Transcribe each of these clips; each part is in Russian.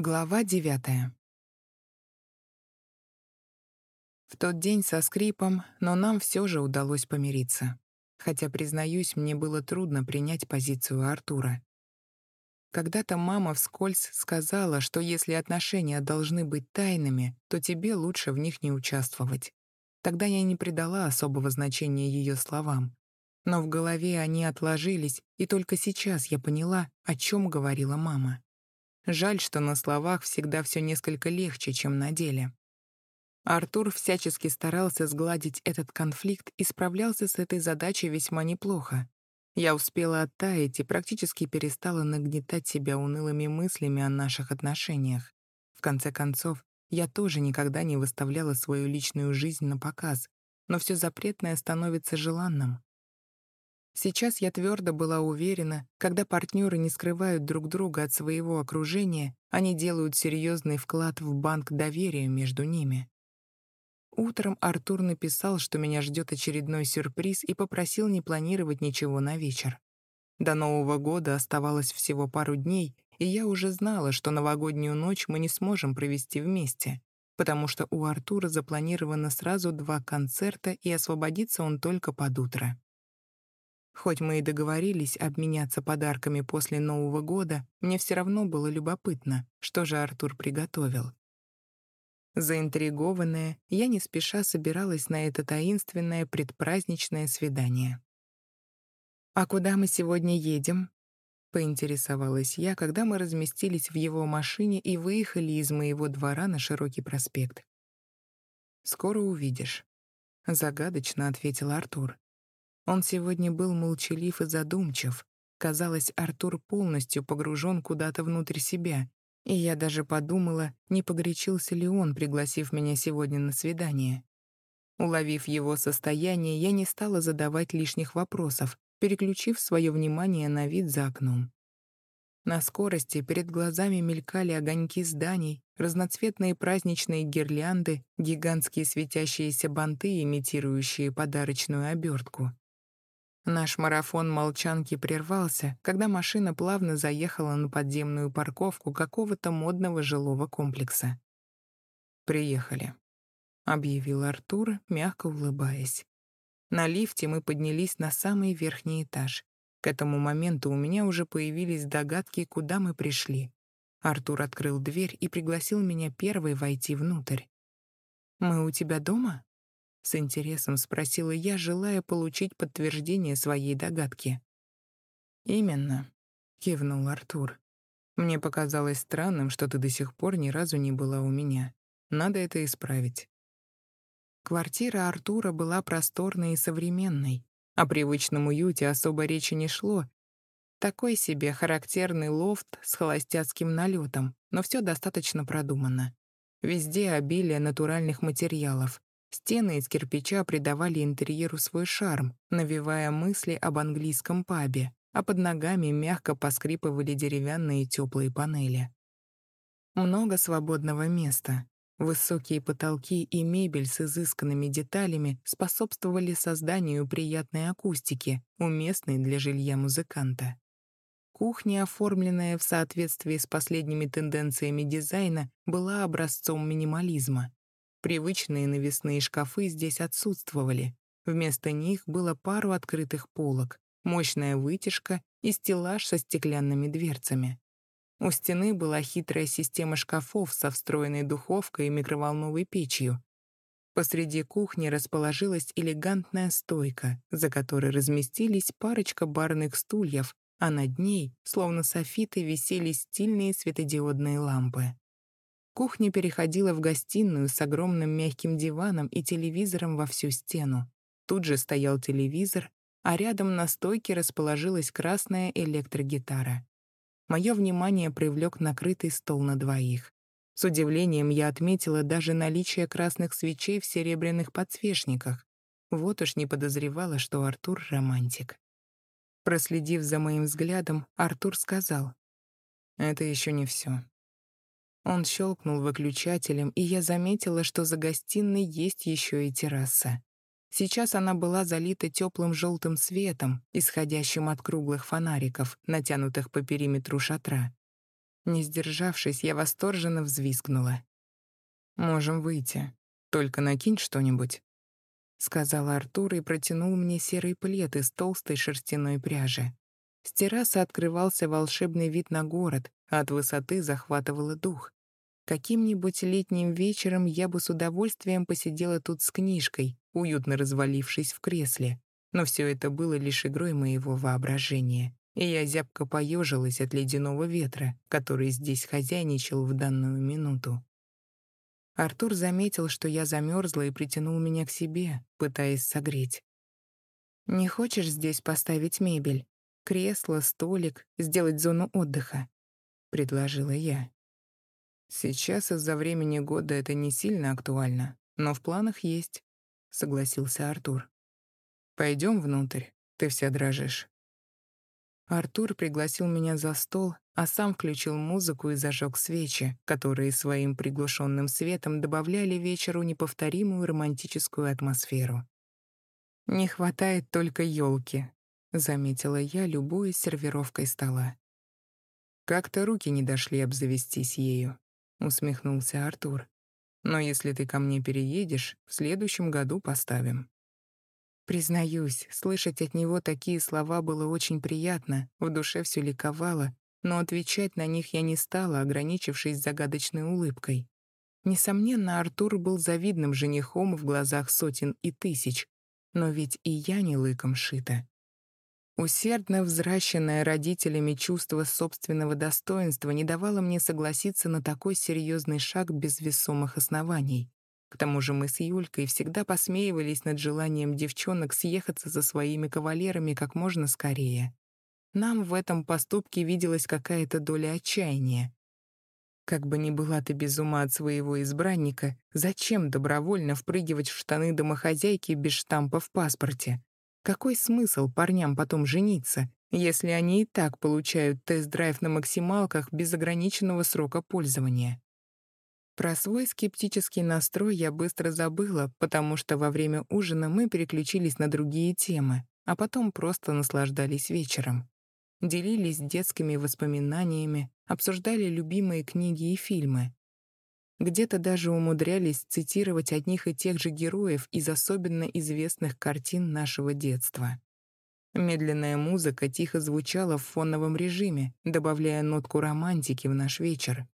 Глава девятая. В тот день со скрипом, но нам все же удалось помириться. Хотя, признаюсь, мне было трудно принять позицию Артура. Когда-то мама вскользь сказала, что если отношения должны быть тайными, то тебе лучше в них не участвовать. Тогда я не придала особого значения ее словам. Но в голове они отложились, и только сейчас я поняла, о чем говорила мама. Жаль, что на словах всегда все несколько легче, чем на деле. Артур всячески старался сгладить этот конфликт и справлялся с этой задачей весьма неплохо. Я успела оттаять и практически перестала нагнетать себя унылыми мыслями о наших отношениях. В конце концов, я тоже никогда не выставляла свою личную жизнь на показ, но все запретное становится желанным. Сейчас я твердо была уверена, когда партнеры не скрывают друг друга от своего окружения, они делают серьезный вклад в банк доверия между ними. Утром Артур написал, что меня ждет очередной сюрприз и попросил не планировать ничего на вечер. До Нового года оставалось всего пару дней, и я уже знала, что новогоднюю ночь мы не сможем провести вместе, потому что у Артура запланировано сразу два концерта, и освободится он только под утро. Хоть мы и договорились обменяться подарками после Нового года, мне все равно было любопытно, что же Артур приготовил. Заинтригованная, я не спеша собиралась на это таинственное предпраздничное свидание. «А куда мы сегодня едем?» — поинтересовалась я, когда мы разместились в его машине и выехали из моего двора на широкий проспект. «Скоро увидишь», — загадочно ответил Артур. Он сегодня был молчалив и задумчив. Казалось, Артур полностью погружен куда-то внутрь себя. И я даже подумала, не погорячился ли он, пригласив меня сегодня на свидание. Уловив его состояние, я не стала задавать лишних вопросов, переключив свое внимание на вид за окном. На скорости перед глазами мелькали огоньки зданий, разноцветные праздничные гирлянды, гигантские светящиеся банты, имитирующие подарочную обертку. Наш марафон молчанки прервался, когда машина плавно заехала на подземную парковку какого-то модного жилого комплекса. «Приехали», — объявил Артур, мягко улыбаясь. На лифте мы поднялись на самый верхний этаж. К этому моменту у меня уже появились догадки, куда мы пришли. Артур открыл дверь и пригласил меня первой войти внутрь. «Мы у тебя дома?» С интересом спросила я, желая получить подтверждение своей догадки. «Именно», — кивнул Артур. «Мне показалось странным, что ты до сих пор ни разу не была у меня. Надо это исправить». Квартира Артура была просторной и современной. О привычном уюте особо речи не шло. Такой себе характерный лофт с холостяцким налетом, но все достаточно продумано. Везде обилие натуральных материалов. Стены из кирпича придавали интерьеру свой шарм, навевая мысли об английском пабе, а под ногами мягко поскрипывали деревянные теплые панели. Много свободного места. Высокие потолки и мебель с изысканными деталями способствовали созданию приятной акустики, уместной для жилья музыканта. Кухня, оформленная в соответствии с последними тенденциями дизайна, была образцом минимализма. Привычные навесные шкафы здесь отсутствовали. Вместо них было пару открытых полок, мощная вытяжка и стеллаж со стеклянными дверцами. У стены была хитрая система шкафов со встроенной духовкой и микроволновой печью. Посреди кухни расположилась элегантная стойка, за которой разместились парочка барных стульев, а над ней, словно софиты, висели стильные светодиодные лампы. Кухня переходила в гостиную с огромным мягким диваном и телевизором во всю стену. Тут же стоял телевизор, а рядом на стойке расположилась красная электрогитара. Мое внимание привлек накрытый стол на двоих. С удивлением я отметила даже наличие красных свечей в серебряных подсвечниках. Вот уж не подозревала, что Артур — романтик. Проследив за моим взглядом, Артур сказал, «Это еще не все. Он щелкнул выключателем, и я заметила, что за гостиной есть еще и терраса. Сейчас она была залита теплым желтым светом, исходящим от круглых фонариков, натянутых по периметру шатра. Не сдержавшись, я восторженно взвизгнула. «Можем выйти. Только накинь что-нибудь», — сказал Артур и протянул мне серый плед из толстой шерстяной пряжи. С террасы открывался волшебный вид на город, а от высоты захватывало дух. Каким-нибудь летним вечером я бы с удовольствием посидела тут с книжкой, уютно развалившись в кресле. Но все это было лишь игрой моего воображения, и я зябко поежилась от ледяного ветра, который здесь хозяйничал в данную минуту. Артур заметил, что я замерзла и притянул меня к себе, пытаясь согреть. «Не хочешь здесь поставить мебель? Кресло, столик, сделать зону отдыха?» — предложила я. «Сейчас из-за времени года это не сильно актуально, но в планах есть», — согласился Артур. «Пойдем внутрь, ты вся дрожишь». Артур пригласил меня за стол, а сам включил музыку и зажег свечи, которые своим приглушенным светом добавляли вечеру неповторимую романтическую атмосферу. «Не хватает только елки, заметила я, любуясь сервировкой стола. «Как-то руки не дошли обзавестись ею», — усмехнулся Артур. «Но если ты ко мне переедешь, в следующем году поставим». Признаюсь, слышать от него такие слова было очень приятно, в душе все ликовало, но отвечать на них я не стала, ограничившись загадочной улыбкой. Несомненно, Артур был завидным женихом в глазах сотен и тысяч, но ведь и я не лыком шита. Усердно взращенное родителями чувство собственного достоинства не давало мне согласиться на такой серьезный шаг без весомых оснований. К тому же мы с Юлькой всегда посмеивались над желанием девчонок съехаться за своими кавалерами как можно скорее. Нам в этом поступке виделась какая-то доля отчаяния. Как бы ни была ты без ума от своего избранника, зачем добровольно впрыгивать в штаны домохозяйки без штампа в паспорте? Какой смысл парням потом жениться, если они и так получают тест-драйв на максималках без ограниченного срока пользования? Про свой скептический настрой я быстро забыла, потому что во время ужина мы переключились на другие темы, а потом просто наслаждались вечером. Делились детскими воспоминаниями, обсуждали любимые книги и фильмы. Где-то даже умудрялись цитировать одних и тех же героев из особенно известных картин нашего детства. Медленная музыка тихо звучала в фоновом режиме, добавляя нотку романтики в наш вечер.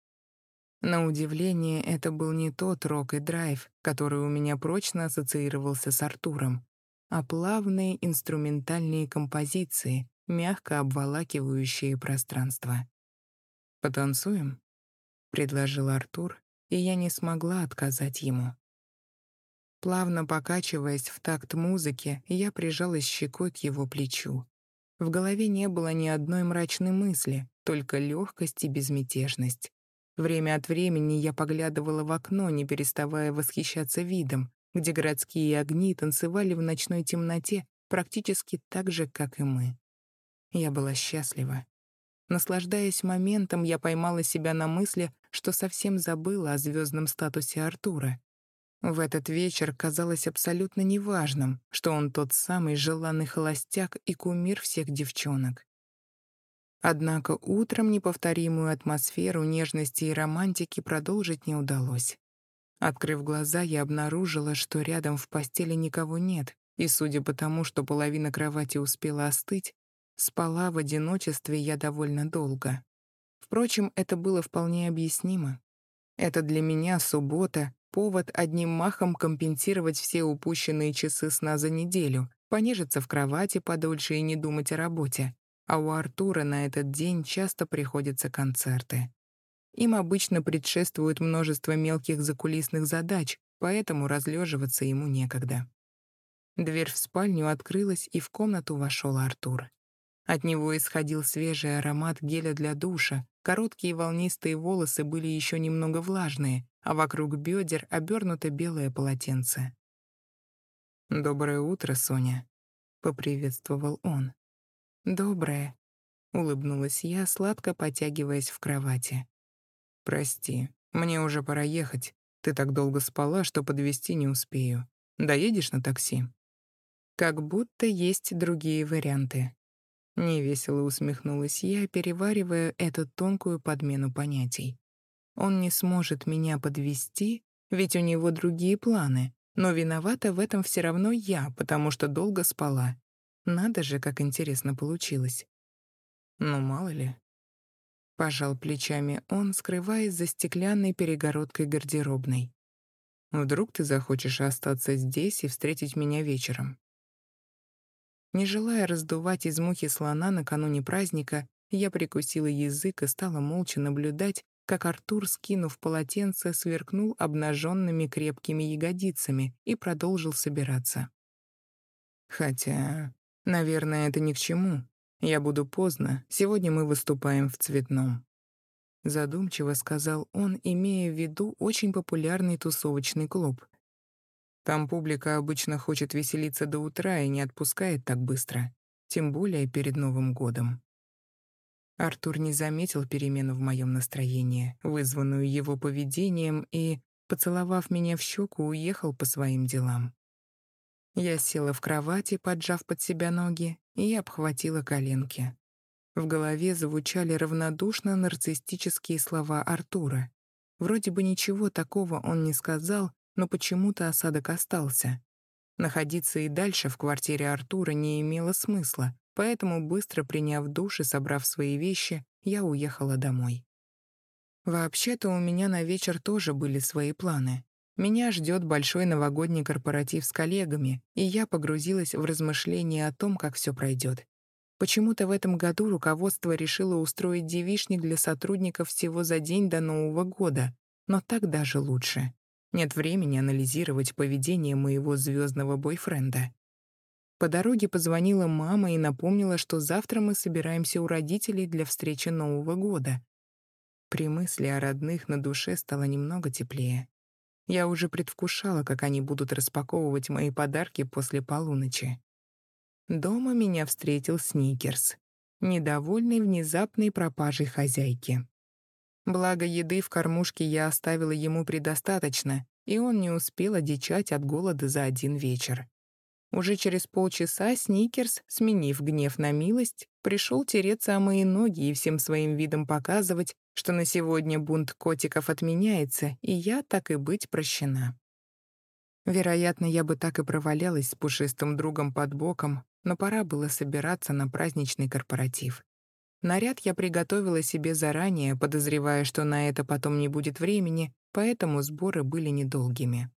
На удивление, это был не тот рок и драйв, который у меня прочно ассоциировался с Артуром, а плавные инструментальные композиции, мягко обволакивающие пространство. «Потанцуем?» — предложил Артур, и я не смогла отказать ему. Плавно покачиваясь в такт музыки, я прижалась щекой к его плечу. В голове не было ни одной мрачной мысли, только легкость и безмятежность. Время от времени я поглядывала в окно, не переставая восхищаться видом, где городские огни танцевали в ночной темноте практически так же, как и мы. Я была счастлива. Наслаждаясь моментом, я поймала себя на мысли, что совсем забыла о звездном статусе Артура. В этот вечер казалось абсолютно неважным, что он тот самый желанный холостяк и кумир всех девчонок. Однако утром неповторимую атмосферу нежности и романтики продолжить не удалось. Открыв глаза, я обнаружила, что рядом в постели никого нет, и, судя по тому, что половина кровати успела остыть, спала в одиночестве я довольно долго. Впрочем, это было вполне объяснимо. Это для меня суббота — повод одним махом компенсировать все упущенные часы сна за неделю, понежиться в кровати подольше и не думать о работе а у Артура на этот день часто приходятся концерты. Им обычно предшествует множество мелких закулисных задач, поэтому разлеживаться ему некогда. Дверь в спальню открылась, и в комнату вошел Артур. От него исходил свежий аромат геля для душа, короткие волнистые волосы были еще немного влажные, а вокруг бедер обернуто белое полотенце. «Доброе утро, Соня», — поприветствовал он. «Доброе», — улыбнулась я, сладко потягиваясь в кровати. «Прости, мне уже пора ехать. Ты так долго спала, что подвести не успею. Доедешь на такси?» «Как будто есть другие варианты». Невесело усмехнулась я, переваривая эту тонкую подмену понятий. Он не сможет меня подвести, ведь у него другие планы, но виновата в этом все равно я, потому что долго спала. Надо же, как интересно получилось. Ну, мало ли. Пожал плечами он, скрываясь за стеклянной перегородкой гардеробной. Вдруг ты захочешь остаться здесь и встретить меня вечером. Не желая раздувать из мухи слона накануне праздника, я прикусила язык и стала молча наблюдать, как Артур, скинув полотенце, сверкнул обнаженными крепкими ягодицами и продолжил собираться. Хотя, наверное, это ни к чему. Я буду поздно, сегодня мы выступаем в цветном. Задумчиво сказал он, имея в виду очень популярный тусовочный клуб, там публика обычно хочет веселиться до утра и не отпускает так быстро, тем более перед Новым годом. Артур не заметил перемену в моем настроении, вызванную его поведением, и, поцеловав меня в щеку, уехал по своим делам. Я села в кровати, поджав под себя ноги, и обхватила коленки. В голове звучали равнодушно нарциссические слова Артура. Вроде бы ничего такого он не сказал, но почему-то осадок остался. Находиться и дальше в квартире Артура не имело смысла, поэтому, быстро приняв душ и собрав свои вещи, я уехала домой. Вообще-то у меня на вечер тоже были свои планы. Меня ждет большой новогодний корпоратив с коллегами, и я погрузилась в размышления о том, как все пройдет. Почему-то в этом году руководство решило устроить девишник для сотрудников всего за день до Нового года, но так даже лучше. Нет времени анализировать поведение моего звездного бойфренда. По дороге позвонила мама и напомнила, что завтра мы собираемся у родителей для встречи Нового года. При мысли о родных на душе стало немного теплее. Я уже предвкушала, как они будут распаковывать мои подарки после полуночи. Дома меня встретил Сникерс, недовольный внезапной пропажей хозяйки. Благо, еды в кормушке я оставила ему предостаточно, и он не успел одичать от голода за один вечер. Уже через полчаса Сникерс, сменив гнев на милость, пришел тереться о мои ноги и всем своим видом показывать, что на сегодня бунт котиков отменяется, и я, так и быть, прощена. Вероятно, я бы так и провалялась с пушистым другом под боком, но пора было собираться на праздничный корпоратив. Наряд я приготовила себе заранее, подозревая, что на это потом не будет времени, поэтому сборы были недолгими.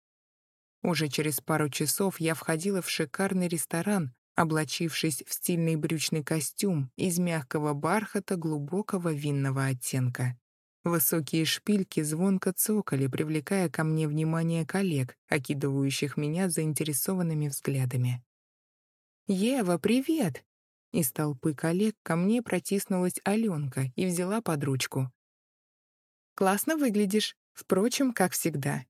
Уже через пару часов я входила в шикарный ресторан, облачившись в стильный брючный костюм из мягкого бархата глубокого винного оттенка. Высокие шпильки звонко цокали, привлекая ко мне внимание коллег, окидывающих меня заинтересованными взглядами. «Ева, привет!» Из толпы коллег ко мне протиснулась Аленка и взяла под ручку. «Классно выглядишь, впрочем, как всегда».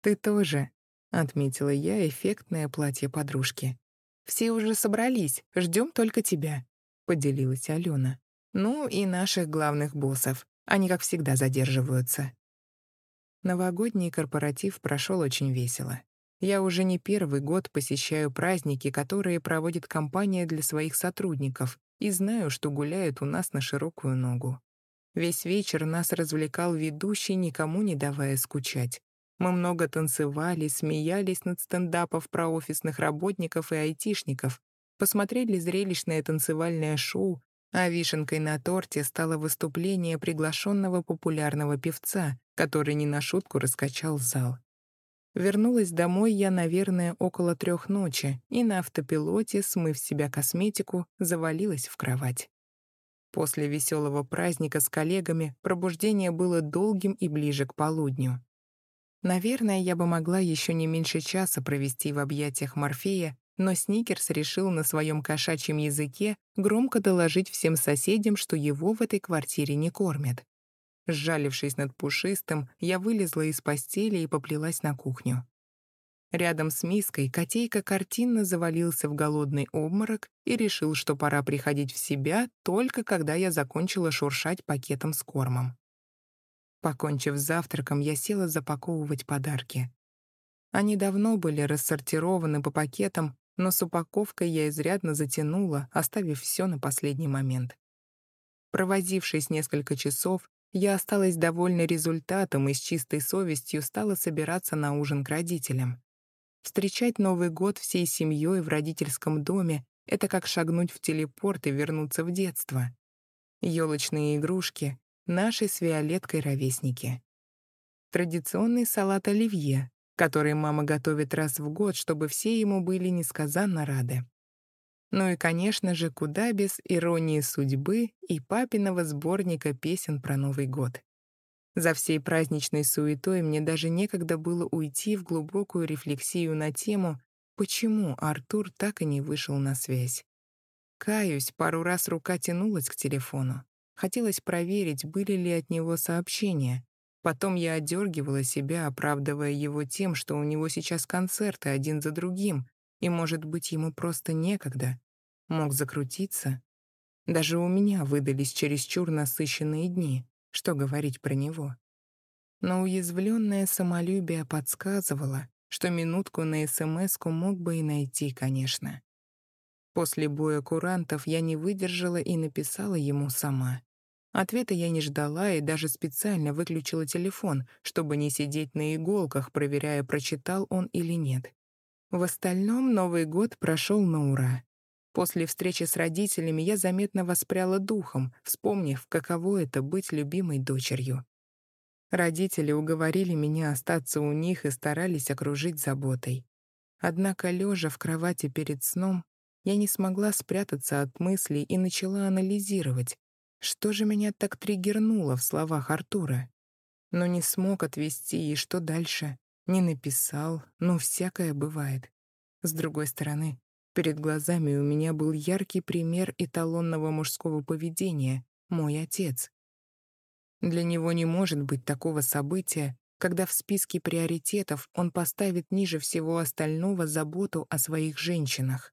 «Ты тоже», — отметила я эффектное платье подружки. «Все уже собрались, ждем только тебя», — поделилась Алена. «Ну и наших главных боссов. Они, как всегда, задерживаются». Новогодний корпоратив прошел очень весело. Я уже не первый год посещаю праздники, которые проводит компания для своих сотрудников, и знаю, что гуляют у нас на широкую ногу. Весь вечер нас развлекал ведущий, никому не давая скучать. Мы много танцевали, смеялись над стендапов про офисных работников и айтишников, посмотрели зрелищное танцевальное шоу, а вишенкой на торте стало выступление приглашенного популярного певца, который не на шутку раскачал зал. Вернулась домой я, наверное, около трех ночи и на автопилоте, смыв себя косметику, завалилась в кровать. После веселого праздника с коллегами пробуждение было долгим и ближе к полудню. Наверное, я бы могла еще не меньше часа провести в объятиях Морфея, но Сникерс решил на своем кошачьем языке громко доложить всем соседям, что его в этой квартире не кормят. Сжалившись над пушистым, я вылезла из постели и поплелась на кухню. Рядом с миской котейка картинно завалился в голодный обморок и решил, что пора приходить в себя только когда я закончила шуршать пакетом с кормом. Покончив с завтраком, я села запаковывать подарки. Они давно были рассортированы по пакетам, но с упаковкой я изрядно затянула, оставив все на последний момент. Провозившись несколько часов, я осталась довольна результатом и с чистой совестью стала собираться на ужин к родителям. Встречать Новый год всей семьей в родительском доме — это как шагнуть в телепорт и вернуться в детство. Ёлочные игрушки — наши с Виолеткой ровесники. Традиционный салат оливье, который мама готовит раз в год, чтобы все ему были несказанно рады. Ну и, конечно же, куда без иронии судьбы и папиного сборника песен про Новый год. За всей праздничной суетой мне даже некогда было уйти в глубокую рефлексию на тему, почему Артур так и не вышел на связь. Каюсь, пару раз рука тянулась к телефону. Хотелось проверить, были ли от него сообщения, Потом я одергивала себя, оправдывая его тем, что у него сейчас концерты один за другим, и, может быть, ему просто некогда. Мог закрутиться. Даже у меня выдались чересчур насыщенные дни. Что говорить про него? Но уязвленное самолюбие подсказывало, что минутку на смс мог бы и найти, конечно. После боя курантов я не выдержала и написала ему сама. Ответа я не ждала и даже специально выключила телефон, чтобы не сидеть на иголках, проверяя, прочитал он или нет. В остальном Новый год прошел на ура. После встречи с родителями я заметно воспряла духом, вспомнив, каково это быть любимой дочерью. Родители уговорили меня остаться у них и старались окружить заботой. Однако, лежа в кровати перед сном, я не смогла спрятаться от мыслей и начала анализировать, что же меня так триггернуло в словах Артура? Но не смог отвести, и что дальше? Не написал, ну, всякое бывает. С другой стороны, перед глазами у меня был яркий пример эталонного мужского поведения — мой отец. Для него не может быть такого события, когда в списке приоритетов он поставит ниже всего остального заботу о своих женщинах.